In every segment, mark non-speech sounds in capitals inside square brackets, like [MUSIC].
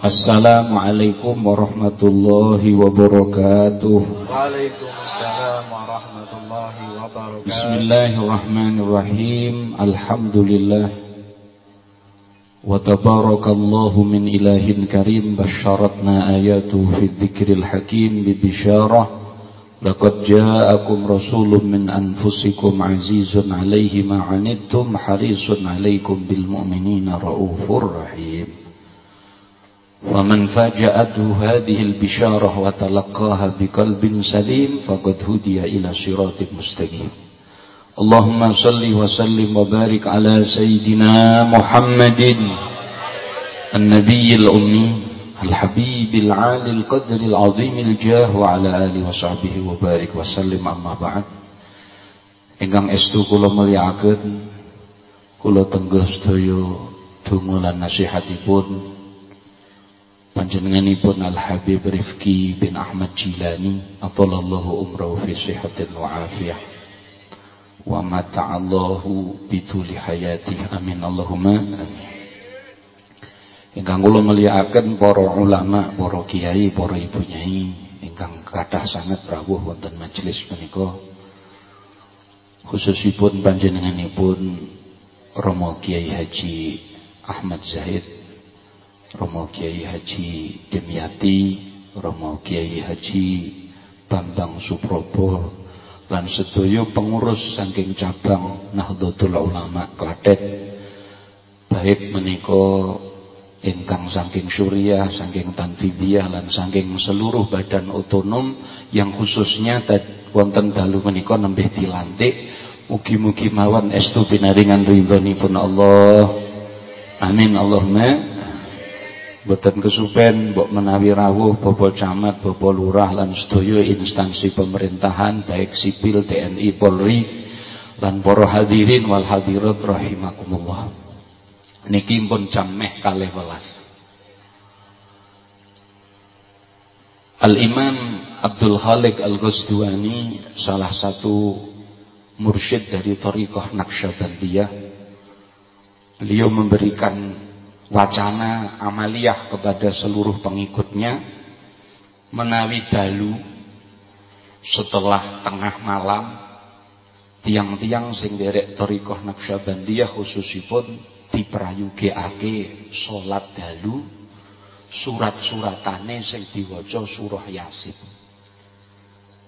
Assalamualaikum warahmatullahi wabarakatuh. Waalaikumsalam warahmatullahi wabarakatuh. Bismillahirrahmanirrahim. Alhamdulillah. Wa tabarakallahu min ilahin karim basyaratna ayatu fi dzikril hakim bi bisyarah laqad ja'akum rasulun min anfusikum azizun 'alaihi ma 'anittum harisun 'alaikum bil mu'minina raufur rahim. ومن فاجأته هذه البشارة وتلقاها بقلب سليم فقد هدي إلى صراط مستقيم اللهم صل وسلم وبارك على سيدنا محمد النبي الأمي الحبيب العالي القدر العظيم الجاه وعلى آله وصحبه وبارك وسلم أما بعد Ingkang estu kula mulyakaken kula tenggel sedaya donga lan nasihatipun panjenenganipun Al Habib Rifki bin Ahmad Jilani atallallahu umrahu fi sihatin wa afiyah. Wa mata'allahu bituli hayati amin Allahumma amin. Ingkang kula mulyakaken para ulama para kiai para ibu nyai ingkang kathah sangat rawuh wonten majelis menika khususipun panjenenganipun Romo Kiai Haji Ahmad Zahid Romo Kiai Haji Demyati, Romo Kiai Haji Bambang Suprobo lan sedaya pengurus saking cabang Nahdlatul Ulama Klaten. Baik menika ingkang saking Suriah, saking Tanfidiyah lan saking seluruh badan otonom yang khususnya wonten dalu menika nembih dilantik mugi-mugi mawon estu pinaringan ridhonipun Allah. Amin Allahumma Boten kesupen mbok menawi rawuh Bapak Camat, Bapak Lurah lan sedaya instansi pemerintahan baik sipil, TNI, Polri lan para hadirin wal hadirat rahimakumullah. Niki pun jam meh kalih welas. Al-Imam Abdul Khalik Al-Ghazduani salah satu mursyid dari Thariqah Naqsyabandiyah. Beliau memberikan wacana amaliyah kepada seluruh pengikutnya menawi dalu setelah tengah malam tiang-tiang sing derek torikoh Naqsyabandiyah khususipun diprayugekake salat dalu surat-suratane sing diwaca surah Yasin.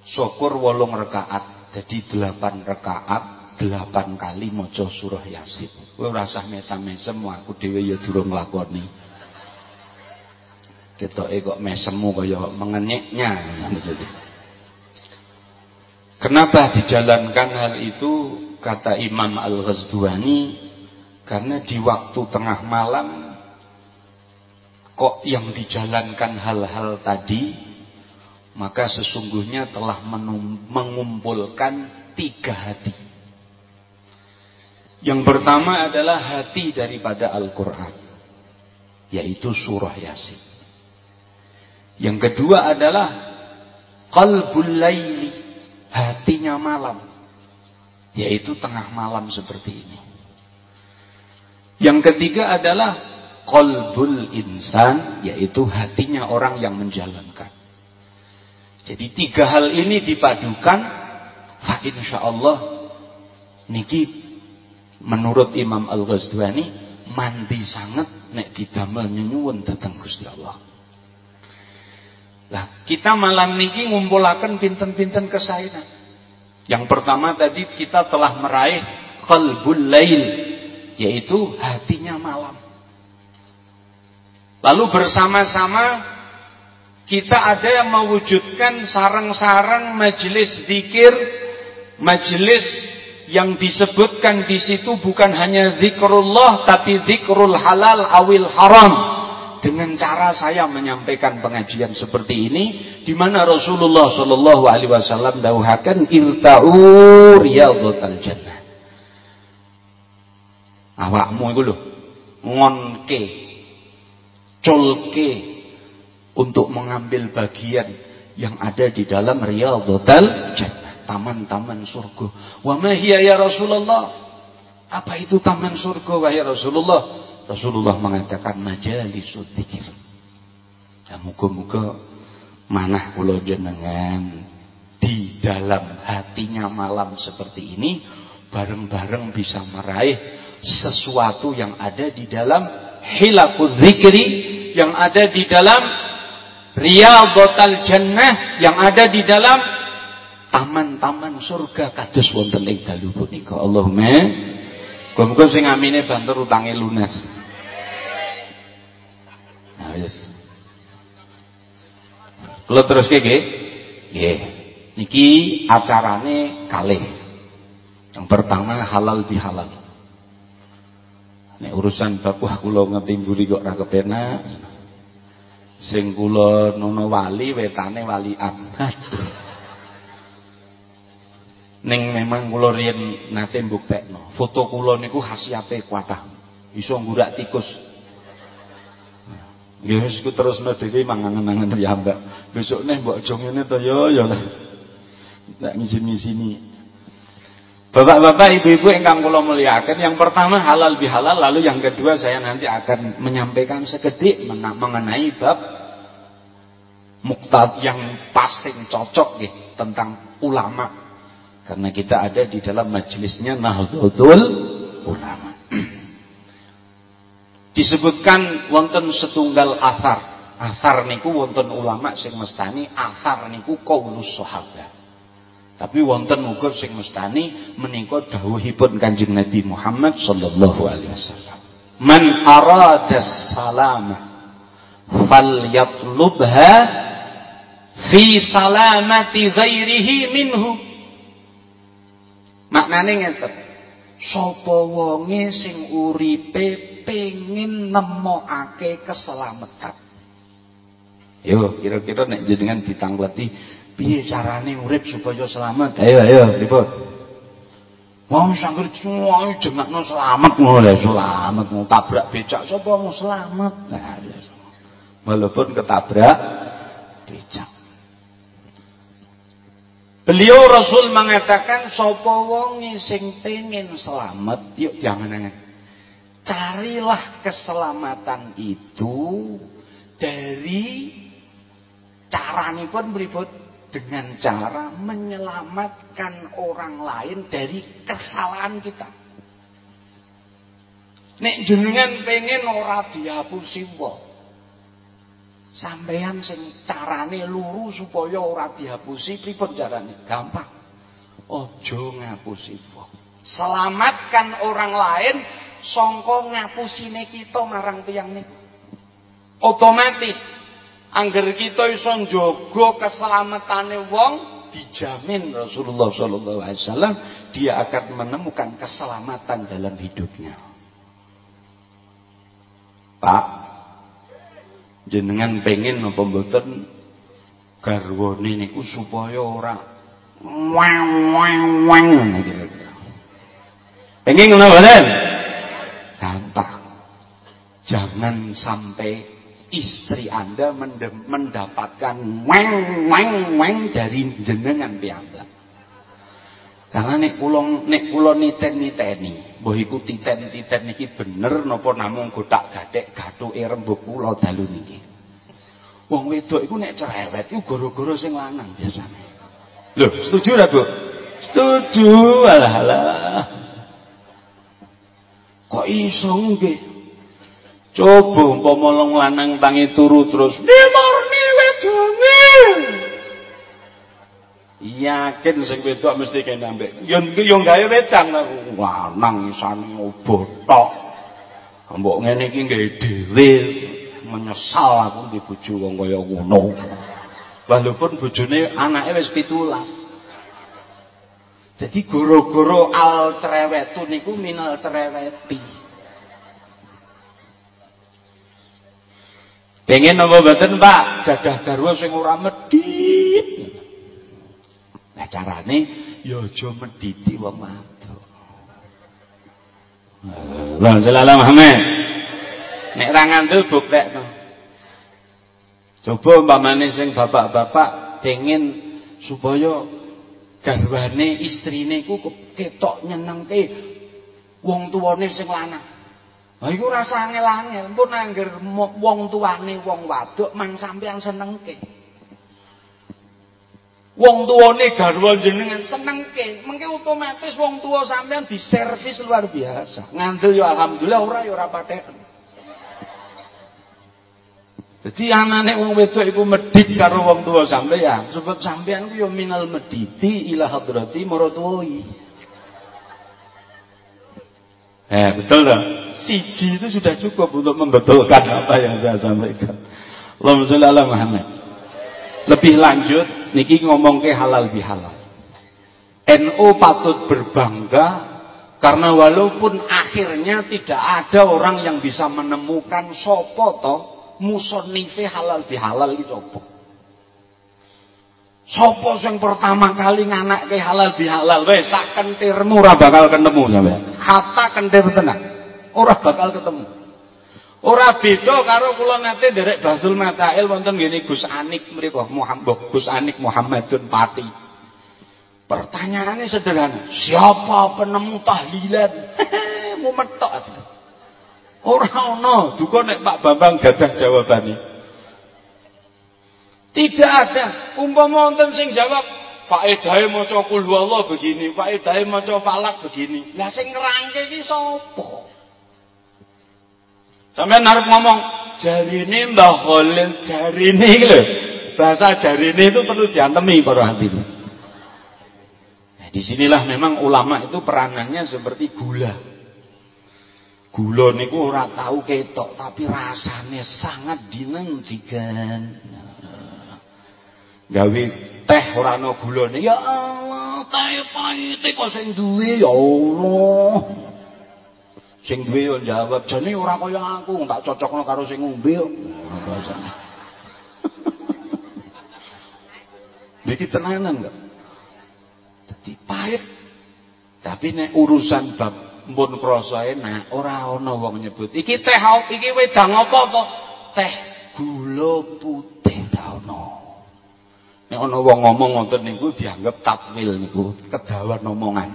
Syukur wolong rakaat jadi delapan rakaat delapan kali maca surah Yasin. Kowe ora usah mesem-mesem aku dhewe ya durung nglakoni. Ketoke kok mesemu kaya mengenyeknya Kenapa dijalankan hal itu kata Imam Al-Ghazduani karena di waktu tengah malam kok yang dijalankan hal-hal tadi maka sesungguhnya telah mengumpulkan tiga hati yang pertama adalah hati daripada Al-Quran. Yaitu surah Yasin. Yang kedua adalah qalbul laili. Hatinya malam. Yaitu tengah malam seperti ini. Yang ketiga adalah qalbul insan. Yaitu hatinya orang yang menjalankan. Jadi tiga hal ini dipadukan. Insya Allah niki menurut Imam Al-Ghazwani mandi sangat nek didamel nyuwun datang Gusti Allah. Lah, kita malam niki ngumpulaken pinten-pinten kesainan. Yang pertama tadi kita telah meraih qalbul lail, yaitu hatinya malam. Lalu bersama-sama kita ada yang mewujudkan sarang-sarang majelis zikir, majelis yang disebutkan di situ bukan hanya zikrullah tapi zikrul halal awil haram. Dengan cara saya menyampaikan pengajian seperti ini di mana Rasulullah Shallallahu alaihi wasallam dawuhaken irta'u riyadhatal jannah. Awakmu iku lho ngonke colke untuk mengambil bagian yang ada di dalam riyadhatal jannah taman-taman surga. Wa ma ya Rasulullah? Apa itu taman surga wahai Rasulullah? Rasulullah mengatakan majalisud dzikir. muga-muga manah kula jenengan di dalam hatinya malam seperti ini bareng-bareng bisa meraih sesuatu yang ada di dalam hilakul zikri yang ada di dalam riyadhatul jannah yang ada di dalam taman-taman surga kados wonten ing dalu punika Allahumma muga sing amine banter utange lunas nah yes. Kula teruske nggih. Nggih. Niki acarane kalih. Yang pertama halal bihalal. Nek urusan bab wah kula ngetimburi kok ora kepenak. Sing kula nono wali wetane walian. Ning memang kula riyen nate mbuktekno, foto kula niku khasiate kuatah. Iso nggurak tikus. Ya wis ku terusno dhewe mangan-mangan ya Mbak. Besok nih mbok aja ngene to ya ya. Tak ngisin-ngisini. Bapak-bapak, ibu-ibu ingkang kula muliakan, yang pertama halal bihalal, lalu yang kedua saya nanti akan menyampaikan sekedik mengenai bab muktad yang paling cocok tentang ulama. Karena kita ada di dalam majelisnya Nahdlatul Ulama. [CLEARS THROAT] Disebutkan wonten setunggal asar. Asar niku wonten ulama sing mestani asar niku qaulus sahabat. Tapi wonten uga sing mestani menika dawuhipun Kanjeng Nabi Muhammad sallallahu alaihi wasallam. Man arada salama falyatlubha fi salamati ghairihi minhu maknane ngeten sapa wonge sing uripe pengin nemokake keselamatan. Yo, kira-kira nek jenengan ditangleti piye carane urip supaya selamat? Ayo ayo, ribut. Wong sangger cuwai jengakno selamat ngono selamat mau tabrak becak sapa mau selamat. Nah, iya. walaupun ketabrak becak. Beliau Rasul mengatakan sapa wong sing pengen selamat, yuk jangan angan carilah keselamatan itu dari pun berikut dengan cara menyelamatkan orang lain dari kesalahan kita. Nek jenengan pengen ora dihapusi wong. Sampeyan sing carane luru supaya ora dihapusi pripun carane? Gampang. Ojo ngapusi wong. Selamatkan orang lain sangka ngapusine kita marang tiyang niku. Otomatis angger kita iso njaga keselamatane wong dijamin Rasulullah sallallahu alaihi wasallam dia akan menemukan keselamatan dalam hidupnya. Pak, jenengan pengen napa mboten garwane niku supaya ora wang wang kira-kira. Pengen ngono mboten? gampang. Jangan sampai istri Anda mendapatkan weng weng weng dari jenengan piyambak. Karena nek kula nek kula niten-niteni, mbah iku titen-titen niki bener napa namung gotak-gathik gathuke rembug kula dalu niki. Wong wedok iku nek cerewet iku gara-gara sing lanang biasane. Lho, setuju ora, Bu? Setuju. Alah alah. Kok iso nggih? Coba umpama lanang tangi turu terus nimorni wedone. Yakin sing wedok mesti kene ambek. Yo yo gawe wedang lanang isane obotok. Mbok ngene iki nggih dhewe menyesal aku di bojo wong kaya ngono. Walaupun bojone anake wis 17. Jadi goro-goro al cerewetu niku minal cereweti. Pengen apa mboten, Pak? Dadah garwa sing ora medhit. Nah carane ya aja medhiti wong wadon. Allahumma sholli ala Muhammad. Nek ra ngandel buktekno. Coba umpamane sing bapak-bapak pengen supaya istrine istrine ku ketok nyenengke wong tuwane sing lanang. Lah iku rasa angel-angel, pun angger wong tuane wong wadok mang sampean senengke. Wong tuane garwa jenengan senengke, mengke otomatis wong tua sampean diservis luar biasa. Ngandel ya alhamdulillah ora ya ora. Jadi anane wong wedok iku medhit karo wong tua sampean, sebab sampean ku ya minal mediti ila hadrati maratuwi. Eh, betul tak? Siji itu sudah cukup untuk membetulkan apa yang saya sampaikan. Allahumma sholli ala Muhammad. Lebih lanjut, niki ngomong ke halal bihalal. NU patut berbangga karena walaupun akhirnya tidak ada orang yang bisa menemukan sopo toh musonife halal bihalal itu sopo. Sopo yang pertama kali nganak ke halal bihalal wes sak kentirmu bakal ketemu. Hatta kentir tenan. Ora bakal ketemu. Ora beda karo kula nate nderek Basul Matail wonten ngene Gus Anik mriku Muhammad Gus Anik Muhammadun Pati. Pertanyaannya sederhana, siapa penemu tahlilan? [LAUGHS] Mu metok. Ora ana, duka nek Pak Bambang gadah jawabane. Tidak ada. Umpama wonten sing jawab, Pak Edahe maca kul Allah begini, Pak Edahe maca falak begini. Lah sing ngrangke iki sapa? Sampeyan arep ngomong, jarine Mbah Khalil, jarine iki lho. Bahasa jarine itu perlu diantemi para hadirin. Nah, di sinilah memang ulama itu peranannya seperti gula. Gula niku ora tahu ketok, tapi rasanya sangat dinantikan gawe teh ora ana gulane ya Allah teh pahit kok sing duwe ya Allah sing duwe yo jawab jane ora kaya aku tak cocokno karo sing ngombe kok [LAUGHS] Niki tenanan enggak? Dadi pahit. Tapi nek urusan bab mpun krasa enak, ora ana wong nyebut. Iki teh iki wedang apa apa? Teh gula putih ora ana. Nek ana wong ngomong ngoten niku dianggap takwil niku, kedawan omongan.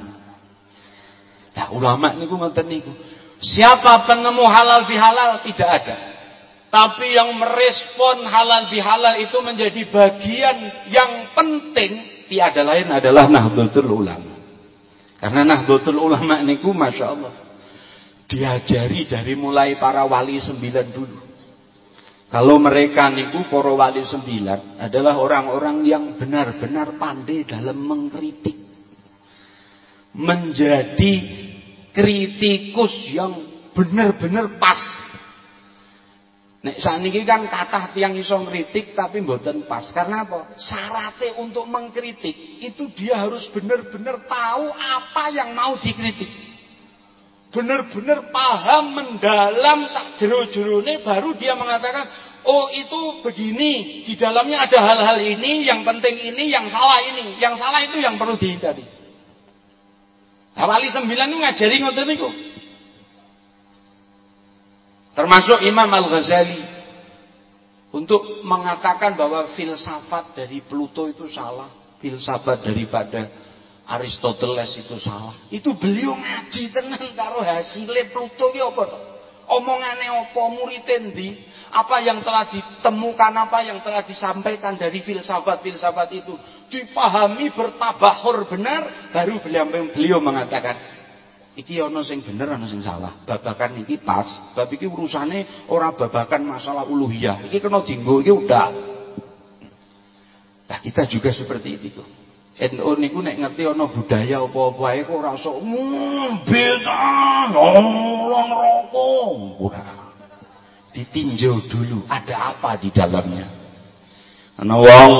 Nah, ulama niku ngoten niku. Siapa penemu halal bihalal tidak ada. Tapi yang merespon halal bihalal itu menjadi bagian yang penting tiada lain adalah Nahdlatul Ulama. Karena Nahdlatul Ulama niku Masya Allah diajari dari mulai para wali sembilan dulu. Kalau mereka niku para wali sembilan adalah orang-orang yang benar-benar pandai dalam mengkritik. Menjadi kritikus yang benar-benar pas. Nek saniki kan kata tiang iso ngritik tapi mboten pas. Karena apa? Syaratnya untuk mengkritik itu dia harus benar-benar tahu apa yang mau dikritik. Benar-benar paham mendalam sak jero-jerone baru dia mengatakan, "Oh, itu begini, di dalamnya ada hal-hal ini, yang penting ini, yang salah ini. Yang salah itu yang perlu dihindari." Nah, wali sembilan itu ngajari ngoten niku. Termasuk Imam Al-Ghazali untuk mengatakan bahwa filsafat dari Pluto itu salah, filsafat daripada Aristoteles itu salah. Itu beliau ngaji tenan karo hasilnya Pluto ki apa to? Omongane apa muritendi? Apa yang telah ditemukan, apa yang telah disampaikan dari filsafat-filsafat itu dipahami bertabahur benar, baru beliau beliau mengatakan iki ana sing bener ana sing salah. Babakan iki pas, bab iki urusane ora babakan masalah uluhiyah. Iki kena dinggo iki udah. Nah, kita juga seperti itu. NU niku nek ngerti ana budaya apa-apa ae kok ora usah ngombe ta, nolong rokok. Ora. Ditinjau dulu ada apa di dalamnya. Ana wong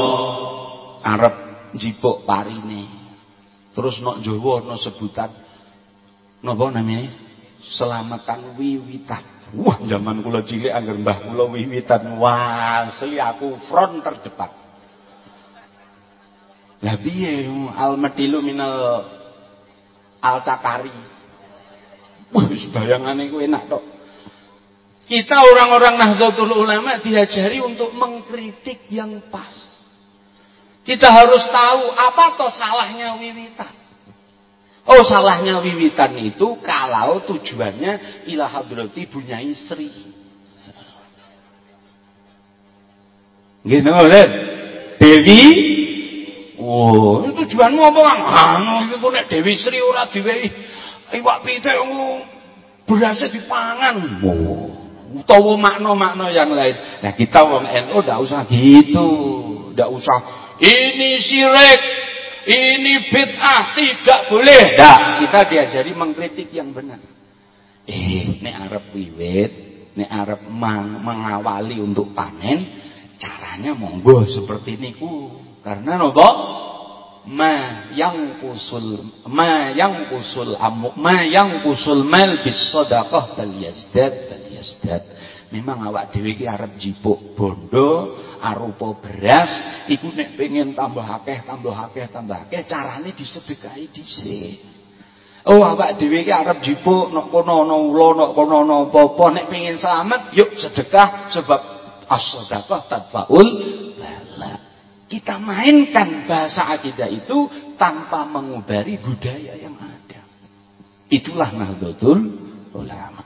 arep njipuk parine. Terus nok Jawa ana sebutan napa namanya? Selamatan wiwitan. Wah, zaman kula cilik anggar mbah kula wiwitan. Wah, seli aku front terdepan. Lah piye al madilu minal al cakari. Wis bayangane ku enak tok. Kita orang-orang Nahdlatul Ulama diajari untuk mengkritik yang pas. Kita harus tahu apa toh salahnya wiwitan. Oh salahnya wiwitan itu kalau tujuannya ilah hadrati bunyai Sri. Nggih ngoten. Dewi Oh, tujuanmu apa kan? Anu kok nek Dewi Sri ora diwehi iwak pitik berasnya dipangan. Oh, utawa makna-makna yang lain. Nah, kita wong NU ndak usah gitu. Ndak usah ini syirik, ini bid'ah, tidak boleh. Ndak, kita diajari mengkritik yang benar. Eh, nek arep wiwit, nek arep mengawali untuk panen, caranya monggo seperti niku. Karena napa? Ma yang kusul ma yang kusul amuk ma yang kusul mal bis sedekah bal yazdad bal yazdad. Memang awak dhewe iki arep jipuk bondo arupa beras iku nek pengen tambah akeh tambah akeh tambah akeh carane disedekahi dhisik. Oh awak dhewe iki arep jipuk nek kono ana ula nek kono ana apa-apa nek pengen selamat yuk sedekah sebab as-sedekah tadfaul. Kita mainkan bahasa akidah itu tanpa mengubari budaya yang ada. Itulah Nahdlatul Ulama.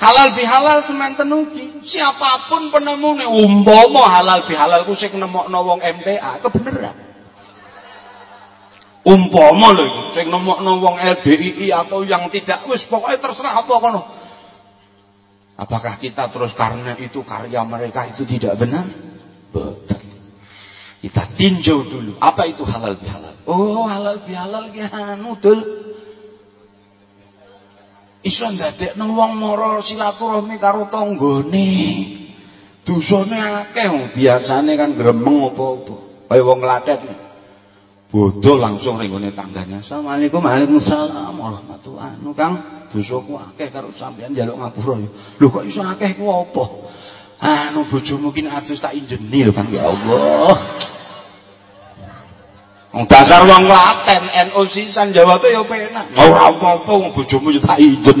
Halal bihalal semanten ugi. Siapa pun penemune umpama halal bihalal ku sing nemokno wong MTA kebenaran. Umpama lho iku sing nemokno wong LBII atau yang tidak wis pokoknya terserah apa kono. Apakah kita terus karena itu karya mereka itu tidak benar? Betul. Kita tinjau dulu. Apa itu halal bihalal? Oh, halal bihalal anu dul. Iso ndadekno wong mara silaturahmi karo tanggane. Dosane akeh biasane kan gremeng apa-apa. Kaya wong latet. Bodoh langsung ring tangganya. Assalamualaikum Waalaikumsalam warahmatullahi anu Kang, dosaku akeh karo sampean njaluk ngapura. Lho kok iso akeh ku apa? Anu bojomu ki adus tak injeni lho Kang ya Allah. Wong dasar wong Klaten NU sisan jawabe ya penak. Ora apa-apa wong bojomu ya tak ijen. [LAUGHS]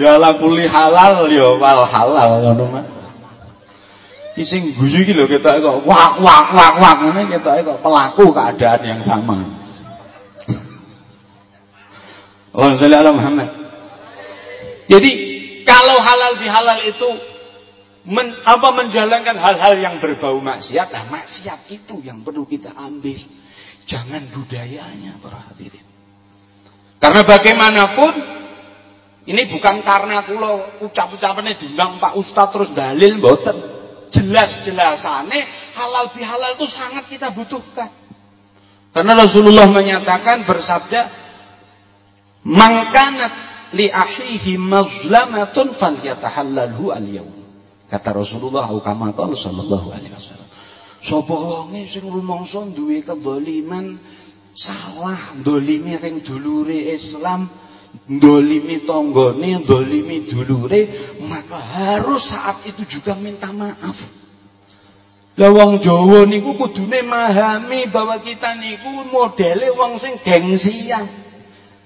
ya la kuli halal ya wal halal ngono mah. Ki sing guyu iki lho kok wak wak wak wak ngene ketoke kok pelaku keadaan yang sama. Allahumma sholli ala Muhammad. Jadi halal itu men, apa menjalankan hal-hal yang berbau maksiat, nah maksiat itu yang perlu kita ambil. Jangan budayanya para hadirin. Karena bagaimanapun ini bukan karena kula ucap-ucapane diundang Pak Ustadz terus dalil mboten. Jelas-jelasane halal bihalal itu sangat kita butuhkan. Karena Rasulullah menyatakan bersabda, "Mangkanat li ahihi mazlamatun falyatahallalhu al-yawm." Kata Rasulullah kama qala sallallahu alaihi wasallam. Sapa wonge sing rumangsa duwe kedzaliman salah ndolimi ring dulure Islam, ndolimi tanggane, ndolimi dulure, maka harus saat itu juga minta maaf. Lah wong Jawa niku kudune memahami bahwa kita niku modele wong sing gengsian.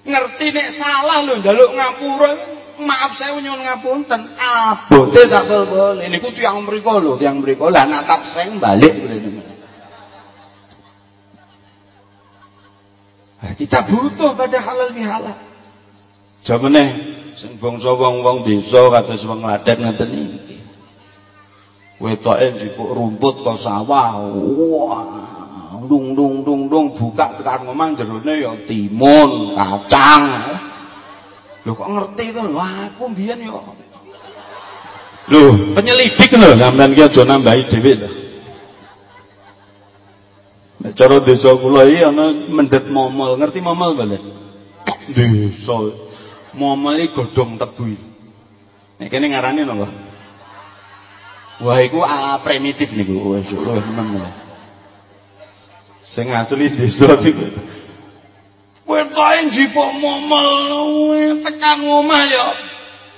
Ngerti nek salah lho njaluk ngapura. Maaf saya nyuwun ngapunten. Abote tak boleh niku tiyang mriku lho tiyang mriku lah natap seng balik. Kita butuh pada halal bihalal. Jamane sing bangsa wong-wong desa kados wong laden ngeten iki. Wetoke rumput kok sawah. Wah dung dung dung dung buka tekan ngomong jerone ya timun kacang Lho kok ngerti to? Wah, aku mbiyen yo. Lho, penyelidik lho sampean ki aja nambahi dhewe lho. Nek cara desa kula iki ana mendet momol, ngerti momol mboten? Desa. Momol iki godhong tebu. Nek kene ngarani napa? Wah, iku ala primitif niku. Wis, wis meneng. Sing asli desa iki Wetoke njipuk momel tekan omah ya.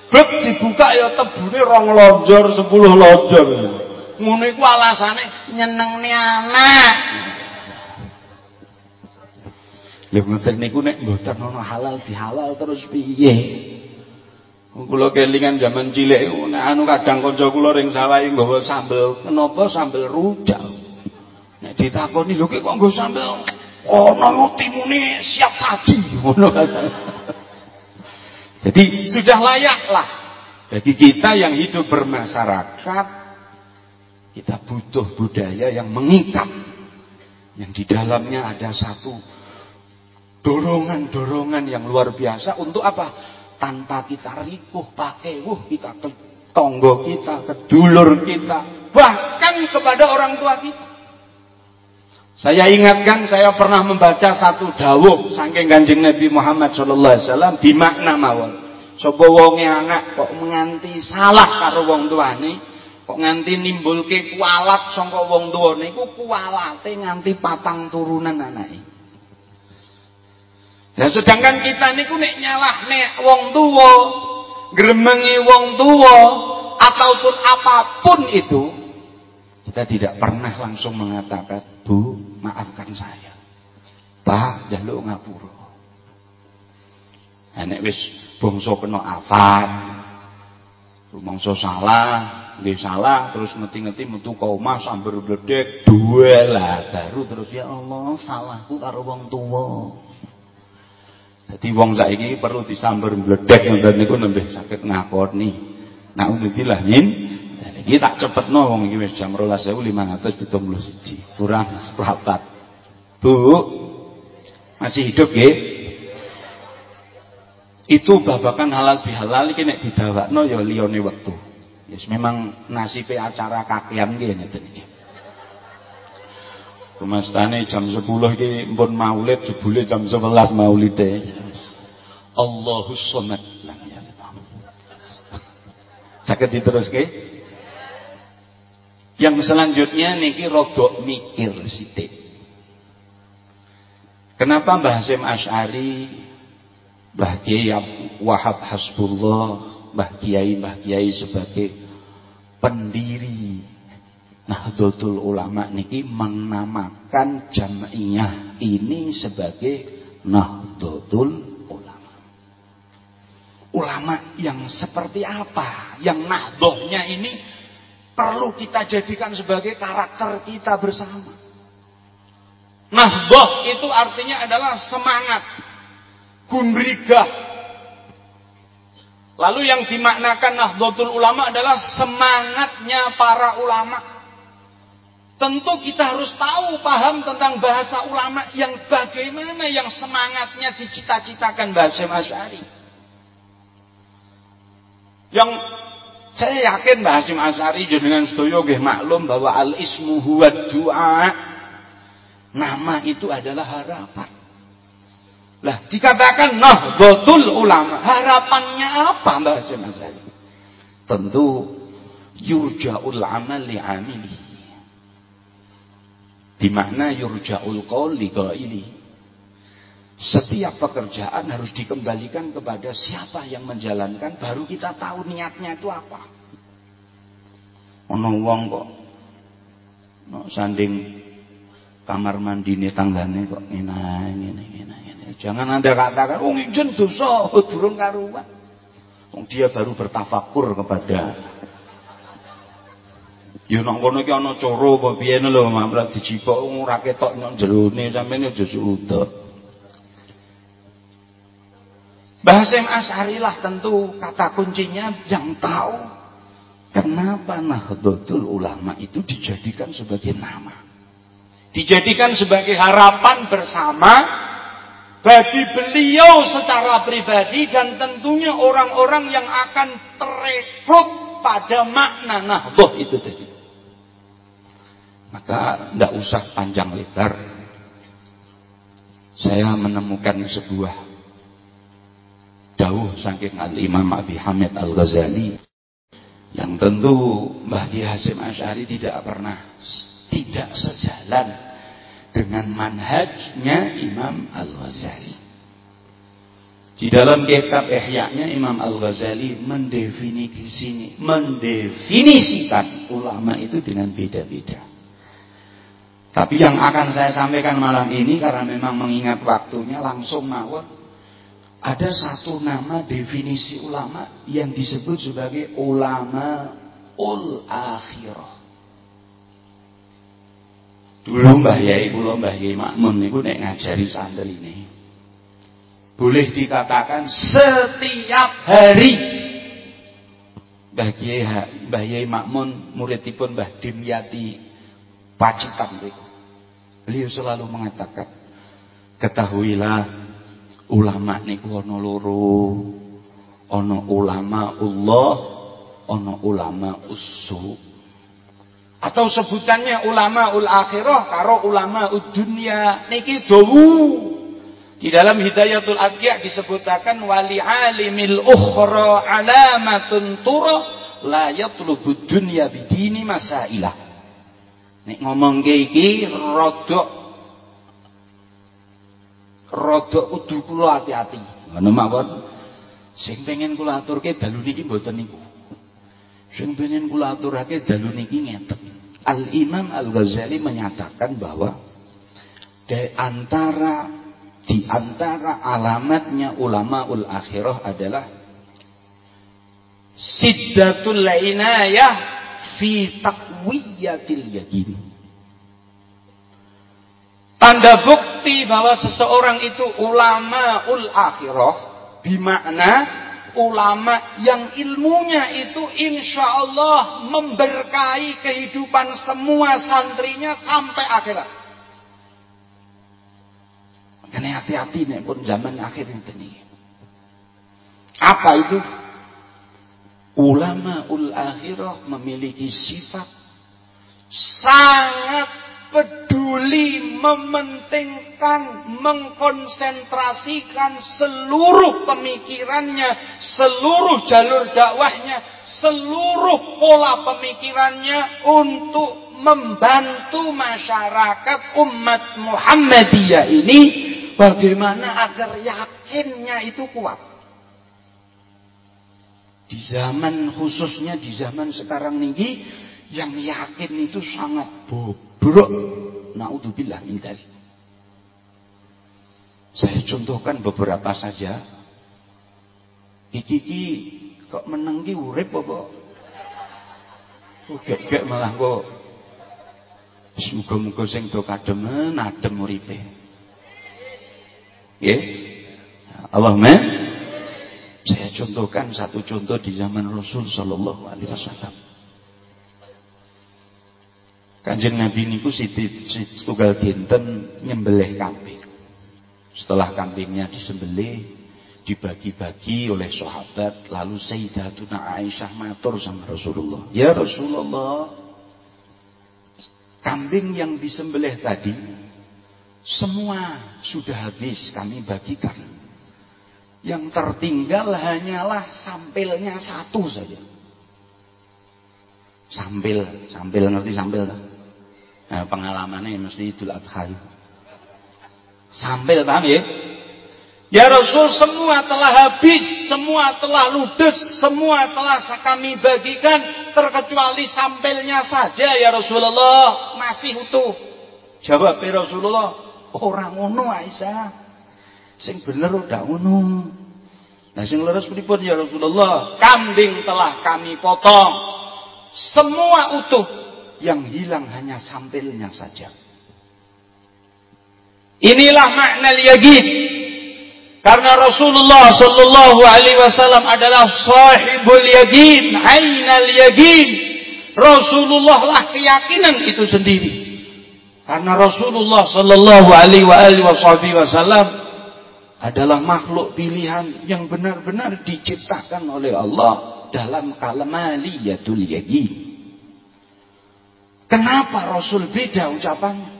Beb dibuka ya tebune rong lonjor, 10 lonjor. Ngono iku alasane nyenengne anak. Lha ngoten niku nek mboten ana halal bihalal terus piye? Kula kelingan zaman cilik nek anu kadang kanca kula ring sawah nggawa sambel, kenapa sambel rujak? Ditakoni lho kok nggo sambel ono timune siap saji [LAUGHS] Jadi sudah layaklah bagi kita yang hidup bermasyarakat kita butuh budaya yang mengikat yang di dalamnya ada satu dorongan-dorongan yang luar biasa untuk apa? Tanpa kita rikuh pakai wuh kita ke tonggo kita, ke dulur kita, bahkan kepada orang tua kita. Saya ingatkan saya pernah membaca satu dawuh saking Kanjeng Nabi Muhammad sallallahu alaihi wasallam di makna mawon. Sapa wonge anak kok menganti salah karo wong tuane, kok nganti nimbulke kualat saka wong tuane iku kualate nganti patang turunan anake. Dan sedangkan kita niku nek nyalahne wong tuwa, gremengi wong tuwa ataupun apa pun itu, kita tidak pernah langsung mengatakan, "Bu, maafkan saya." Pak, jaluk ngapura. Nek wis bangsa kena afat, rumangsa salah, nggih salah terus ngeti-ngeti metu omah sambar bledek duel lah baru terus ya Allah salahku karo wong tuwa. Jadi wong saiki perlu disambar mbledek ngoten niku nembe saged ngakoni. Nauzubillah min iki tak cepetno wong iki wis jam 12.571. Kurang seprapat. Bu, masih hidup nggih? Itu babakan halal bihalal iki nek didawakno ya liyane wektu. Yes, memang nasibe acara kakean nggih ngeten iki. Rumastane jam 10 iki pun maulid jebule jam 11 maulide. Allahus somad lam yalid. Saged diteruske? Yang selanjutnya niki rodok mikir sithik. Kenapa Mbah Hasim Asy'ari, Mbah Kiai Wahab Hasbullah, Mbah Kiai Mbah Kiai sebagai pendiri Nahdlatul Ulama niki menamakan jamiyah ini sebagai Nahdlatul Ulama. Ulama yang seperti apa? Yang nahdhahnya ini perlu kita jadikan sebagai karakter kita bersama. Nahdhah itu artinya adalah semangat, gunrigah. Lalu yang dimaknakan Nahdlatul Ulama adalah semangatnya para ulama. Tentu kita harus tahu, paham tentang bahasa ulama yang bagaimana yang semangatnya dicita-citakan bahasa Asy'ari. Yang saya yakin Mbah Hasim Asy'ari jenengan sedaya nggih maklum bahwa al ismu huwa doa. Nama itu adalah harapan. Lah dikatakan nahdlatul ulama, harapannya apa Mbah Hasim Asy'ari? Tentu yurja'ul amal li amili di mana yurja'ul qaul li qaili. Setiap pekerjaan harus dikembalikan kepada siapa yang menjalankan baru kita tahu niatnya itu apa. Ono wong kok no, sanding kamar mandi ini tanggane kok ngene ngene ngene ngene. Jangan Anda katakan oh ngijen dosa durung karuan. Wong dia baru bertafakur kepada Ya nang kono iki ana cara apa piye lho mamrat dijipok ora ketok nang jerone sampeyan aja suudut. Bahasa yang asari lah tentu kata kuncinya yang tahu kenapa Nahdlatul Ulama itu dijadikan sebagai nama. Dijadikan sebagai harapan bersama bagi beliau secara pribadi dan tentunya orang-orang yang akan terekrut pada makna Nahdlah itu tadi. Maka tidak usah panjang lebar. Saya menemukan sebuah saking Al-Imam Abi Hamid Al-Ghazali yang tentu Mbah Ki Hasim Asy'ari tidak pernah tidak sejalan dengan manhajnya Imam Al-Ghazali. Di dalam kitab Ihya-nya Imam Al-Ghazali mendefinisi mendefinisikan ulama itu dengan beda-beda. Tapi yang akan saya sampaikan malam ini karena memang mengingat waktunya langsung mawon ada satu nama definisi ulama yang disebut sebagai ulama ul akhirah. Dulu Mbah Yai kula Mbah Yai Makmun niku nek ngajari santri ini. Boleh dikatakan setiap hari Mbah Yai Mbah Yai Makmun muridipun Mbah Dimyati Pacitan niku. Beliau selalu mengatakan, ketahuilah ulama niku ana loro. Ana ulama Allah, ana ulama usu. Atau sebutannya ulama ul akhirah karo ulama ud dunya. Niki dawu. Di dalam hidayatul adqiya disebutkan wali alimil ukhra alamatun tura la yatlubu dunya bidini masailah. Nek ngomong iki rodok rodok kudu kula hati-hati ngono mawon sing pengen kula aturke dalu niki mboten niku Sing pengen kula aturake dalu niki ngeten. Al Imam Al Ghazali menyatakan bahwa di antara di antara alamatnya ulama ul akhirah adalah siddatul inayah fi taqwiyatil yakin. Tanda bukti bahwa seseorang itu ulama ul akhirah bimakna ulama yang ilmunya itu insya Allah memberkahi kehidupan semua santrinya sampai akhirat. Makanya hati-hati nih pun zaman akhir ini. Apa itu? Ulama ul akhirah memiliki sifat sangat peduli mementingkan mengkonsentrasikan seluruh pemikirannya seluruh jalur dakwahnya seluruh pola pemikirannya untuk membantu masyarakat umat Muhammadiyah ini bagaimana agar yakinnya itu kuat di zaman khususnya di zaman sekarang ini yang yakin itu sangat bobrok. Naudzubillah min dzalik. Saya contohkan beberapa saja. Iki-iki kok menengki urip apa? Gek-gek malah kok Semoga-moga sing do kademen adem uripe. Nggih. Allahumma saya contohkan satu contoh di zaman Rasul sallallahu alaihi wasallam. Kanjeng Nabi niku tunggal dinten nyembelih kambing. Setelah kambingnya disembelih, dibagi-bagi oleh sahabat, lalu Sayyidatuna Aisyah matur sama Rasulullah. Ya Rasulullah, kambing yang disembelih tadi semua sudah habis kami bagikan. Yang tertinggal hanyalah sampilnya satu saja. Sampil, sampil ngerti sampil tak? Nah, pengalamannya mesti Idul Adha. Sambil paham ya? Ya Rasul semua telah habis, semua telah ludes, semua telah kami bagikan terkecuali sampelnya saja ya Rasulullah masih utuh. Jawab ya Rasulullah, orang ngono Aisyah. Sing bener udah ngono. Nah sing leres pripun ya Rasulullah? Kambing telah kami potong. Semua utuh yang hilang hanya sampilnya saja. Inilah makna yakin. Karena Rasulullah sallallahu alaihi wasallam adalah sahibul yakin, ainal yakin. Rasulullah lah keyakinan itu sendiri. Karena Rasulullah sallallahu alaihi wasallam adalah makhluk pilihan yang benar-benar diciptakan oleh Allah dalam kalamaliyatul yakin. Kenapa Rasul beda ucapannya?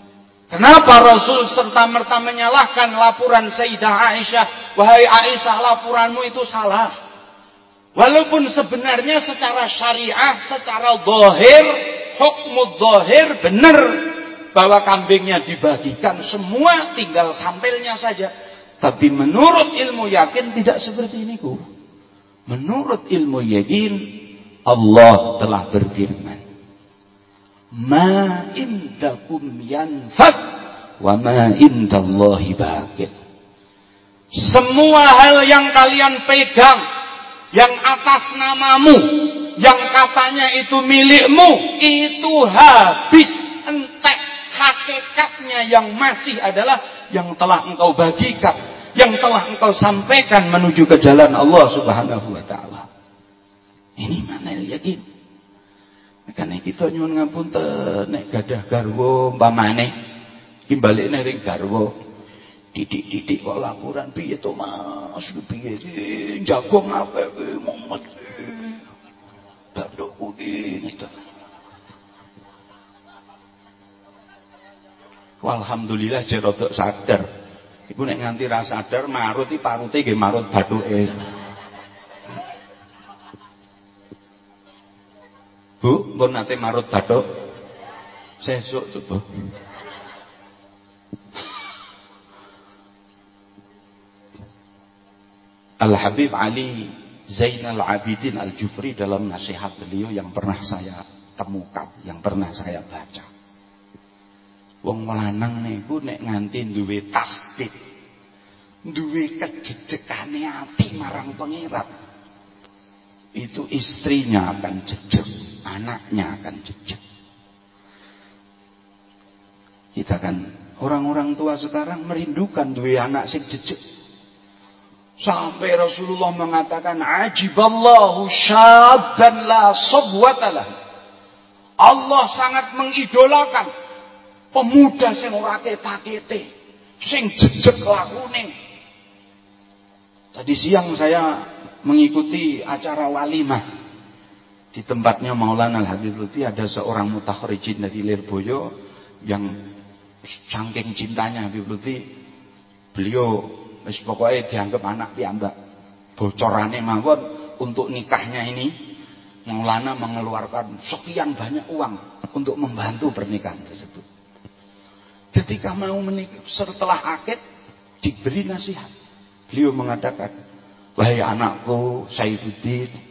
Kenapa Rasul serta-merta menyalahkan laporan Sayyidah Aisyah? Wahai Aisyah, laporanmu itu salah. Walaupun sebenarnya secara syariah, secara dohir, hukmud dohir benar bahwa kambingnya dibagikan semua tinggal sampelnya saja. Tapi menurut ilmu yakin tidak seperti ini. Menurut ilmu yakin Allah telah berfirman ma indakum yanfad wa ma indallahi baqin semua hal yang kalian pegang yang atas namamu yang katanya itu milikmu itu habis entek hakikatnya yang masih adalah yang telah engkau bagikan, yang telah engkau sampaikan menuju ke jalan Allah Subhanahu wa taala. Ini mana yakin? Karena kita nyuwun ngapunten nek gadah garwa umpamane. Iki balikne ring garwa. Didik-didik kok laporan piye to Mas? Piye jagong apa Muhammad badokku iki. Alhamdulillah jerodok sadar. Iku nek nganti ra sadar marut iki parute nggih marut bathuke. Bu, pun nate marut bathuk. Sesuk coba. Al-Habib Ali Zainal Abidin Al-Jufri dalam nasihat beliau yang pernah saya temukan, yang pernah saya baca. Wong lanang niku nek nganti duwe tasbih, duwe kejejekane ati marang pangeran. Itu istrinya akan jejak, anaknya akan jejak. Kita kan orang-orang tua sekarang merindukan duwe anak sing jejak. Sampai Rasulullah mengatakan ajiballahu syabban la sabwatalah. Allah sangat mengidolakan pemuda sing ora ketakete sing jejeg lakune tadi siang saya mengikuti acara walimah di tempatnya Maulana Al-Habib Lutfi ada seorang mutakhrijin dari Lirboyo yang saking cintanya Habib Lutfi. Beliau wis pokoknya dianggap anak piyambak. Bocorannya mawon untuk nikahnya ini Maulana mengeluarkan sekian banyak uang untuk membantu pernikahan tersebut. Ketika mau menikah setelah akad diberi nasihat. Beliau mengatakan, "Wahai anakku Saifuddin,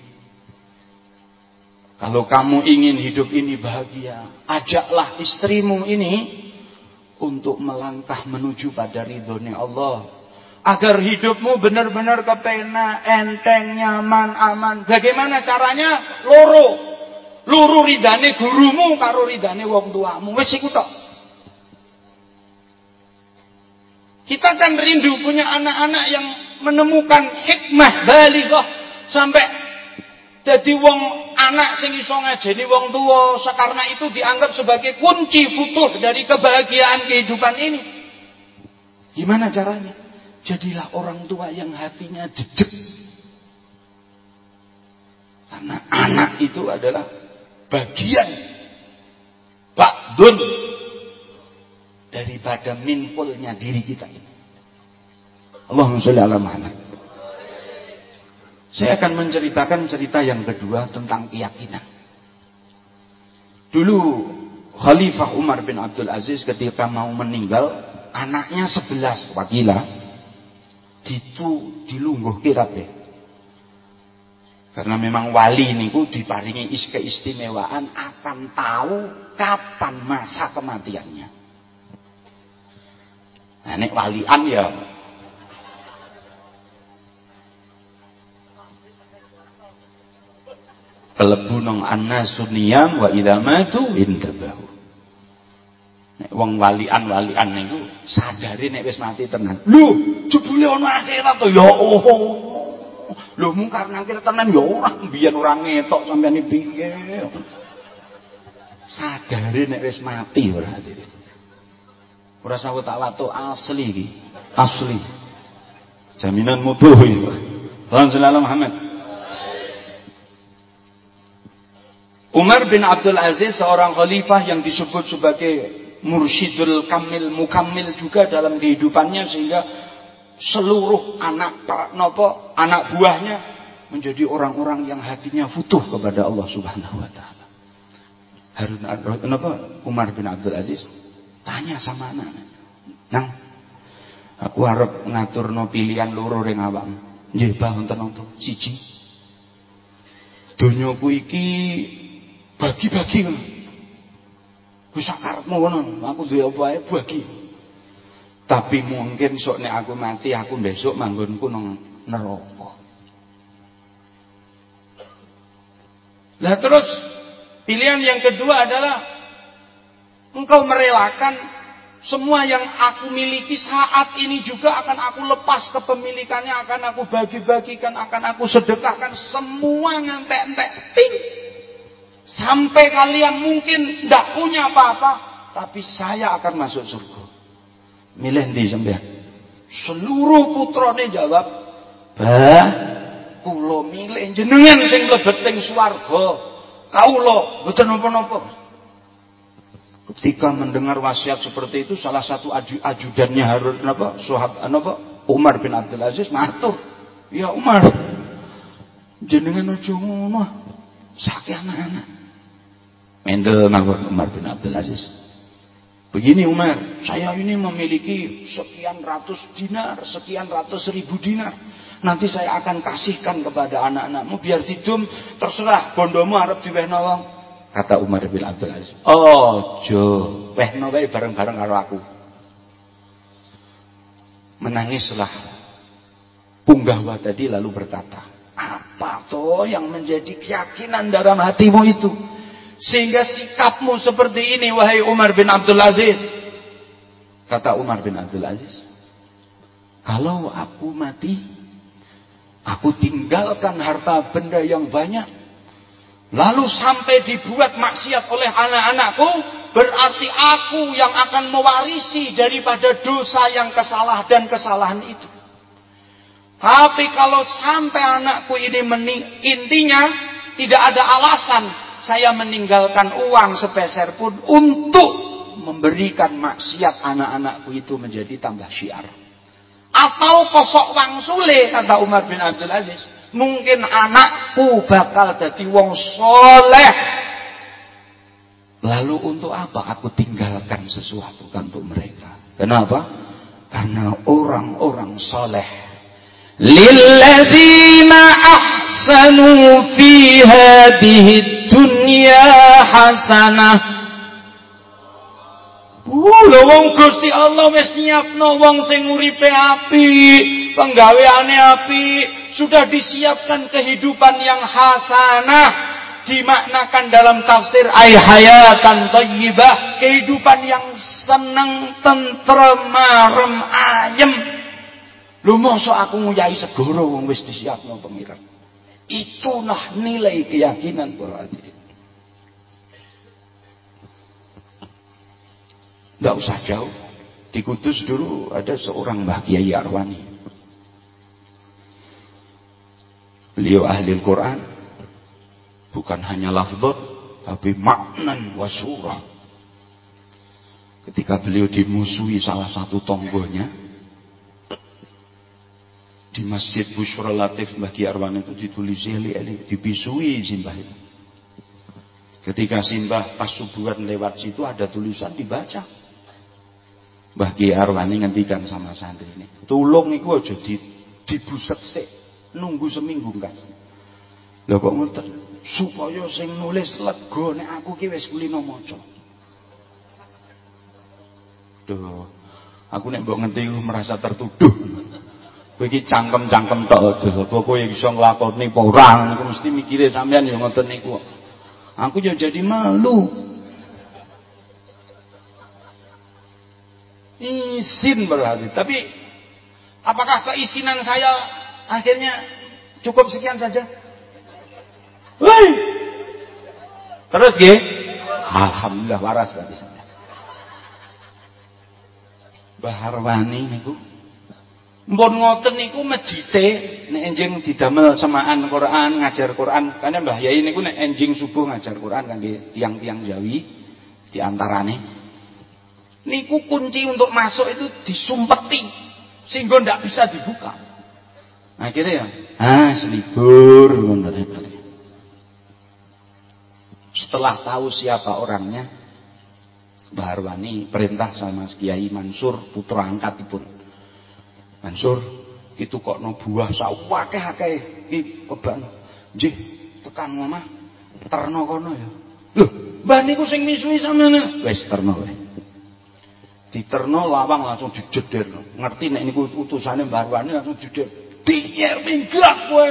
kalau kamu ingin hidup ini bahagia, ajaklah istrimu ini untuk melangkah menuju pada ridhonya Allah. Agar hidupmu benar-benar kepena, enteng, nyaman, aman. Bagaimana caranya? Loro. Luru ridane gurumu karo ridane wong tuamu. Wis iku tok. Kita kan rindu punya anak-anak yang menemukan hikmah balighah sampai jadi wong anak sing iso ngajeni wong tua karena itu dianggap sebagai kunci futuh dari kebahagiaan kehidupan ini. Gimana caranya? Jadilah orang tua yang hatinya jejak. Karena anak itu adalah bagian ba'dun daripada minpulnya diri kita ini. Allahumma sholli ala Muhammad. Saya akan menceritakan cerita yang kedua tentang keyakinan. Dulu Khalifah Umar bin Abdul Aziz ketika mau meninggal, anaknya sebelas wakilah itu dilungguh kirabe. Karena memang wali niku diparingi keistimewaan akan tahu kapan masa kematiannya. Nah, nek walian ya nang annasu niyam wa idza matu intabahu. Nek wong walian walian niku sadari nek wis mati tenan. Lho, jebule ana akhirat to ya oh. Lho mungkar nang akhirat tenan ya ora biyen ora ngetok sampeyan piye. Sadari nek wis mati berarti. Ora sawet tak watuk asli iki. Asli. Jaminan mutu iki. Allahumma Muhammad. Umar bin Abdul Aziz seorang khalifah yang disebut sebagai mursyidul kamil mukamil juga dalam kehidupannya sehingga seluruh anak nopo anak buahnya menjadi orang-orang yang hatinya futuh kepada Allah Subhanahu wa taala. Harun napa Umar bin Abdul Aziz Tanya sama anak. Nang, aku harap no pilihan loro ring awakmu. Nggih, Bah, wonten? Siji. Donyaku iki bagi-bagi. Wis sakarepmu ngono, aku duwe apa bagi. Tapi mungkin sok nek aku mati aku besok manggonku nang neraka. Lah terus pilihan yang kedua adalah Engkau merelakan semua yang aku miliki saat ini juga akan aku lepas kepemilikannya, akan aku bagi-bagikan, akan aku sedekahkan semua ngantek-entek. Ting. Sampai kalian mungkin tidak punya apa-apa, tapi saya akan masuk surga. Milih di sampean. Seluruh putrane jawab, "Bah, kula milih jenengan sing mlebet ing swarga. Kawula mboten napa-napa." Ketika mendengar wasiat seperti itu salah satu ajudannya Harun apa Suhab apa Umar bin Abdul Aziz matur, "Ya Umar, jenengan aja ngono. Sakit anak-anak." Mendel Umar bin Abdul Aziz. Begini Umar, saya ini memiliki sekian ratus dinar, sekian ratus ribu dinar. Nanti saya akan kasihkan kepada anak-anakmu biar tidum terserah bondomu harap diwehno wong. Kata Umar bin Abdul Aziz. Oh, jo, wehno bareng-bareng karo aku. Menangislah Punggawa tadi lalu berkata, apa toh yang menjadi keyakinan dalam hatimu itu? Sehingga sikapmu seperti ini, wahai Umar bin Abdul Aziz. Kata Umar bin Abdul Aziz, kalau aku mati, aku tinggalkan harta benda yang banyak, lalu sampai dibuat maksiat oleh anak-anakku, berarti aku yang akan mewarisi daripada dosa yang kesalah dan kesalahan itu. Tapi kalau sampai anakku ini mening intinya tidak ada alasan saya meninggalkan uang sepeser pun untuk memberikan maksiat anak-anakku itu menjadi tambah syiar. Atau kosok wang sule kata Umar bin Abdul Aziz mungkin anakku bakal jadi wong soleh. Lalu untuk apa aku tinggalkan sesuatu untuk mereka? Kenapa? Karena orang-orang soleh. Lilladzina ahsanu fi hadhihi dunya hasanah. Uh, wong Gusti Allah wis nyiapno wong sing uripe apik, penggaweane apik, sudah disiapkan kehidupan yang hasanah dimaknakan dalam tafsir ay hayatan thayyibah kehidupan yang senang tentrem marem ayem lu mosok aku nguyai segoro wong wis disiapno pengiran itulah nilai keyakinan para hadirin Tidak usah jauh. Di Kudus dulu ada seorang Mbah Kiai Arwani. Beliau ahli Al-Quran. Bukan hanya lafzat, tapi maknan wasurah. Ketika beliau dimusuhi salah satu tonggonya, di Masjid Bushra Latif Mbah Arwan itu ditulis eli-eli, dibisui simbah itu. Ketika simbah pas subuhan lewat situ ada tulisan dibaca. Mbah Arwan ini ngendikan sama santri ini. Tulung iku aja di dibuset sik nunggu seminggu kan. Lho kok ngoten? Supaya sing nulis lega nek aku ki wis kulino maca. Duh. Aku nek mbok ngenti merasa tertuduh. Kowe cangkem-cangkem tok aja. Apa kowe iso nglakoni apa ora? Niku mesti mikire sampean ya ngoten niku. Aku ya jadi malu. Isin berarti. Tapi apakah keisinan saya Akhirnya cukup sekian saja. Woi. Terus nggih. Alhamdulillah waras berarti saya. Baharwani niku Mbon ngoten niku mejite nek enjing didamel semaan Quran, ngajar Quran. Karena Mbah Yai niku nek enjing subuh ngajar Quran kangge tiang-tiang Jawi diantarane. Niku kunci untuk masuk itu disumpeti sehingga ndak bisa dibuka. Akhirnya ya, ah selibur Setelah tahu siapa orangnya, Baharwani perintah sama Kiai Mansur putra angkat pun. Mansur, itu kok no buah sawake akeh iki keban. Nggih, tekan omah terno kono ya. Loh, mbah niku sing misuhi sampeyan. Wis terno wae. Diterno lawang langsung dijeder. Ngerti nek niku utusane Mbah Arwani langsung dijeder Piye minggat kowe?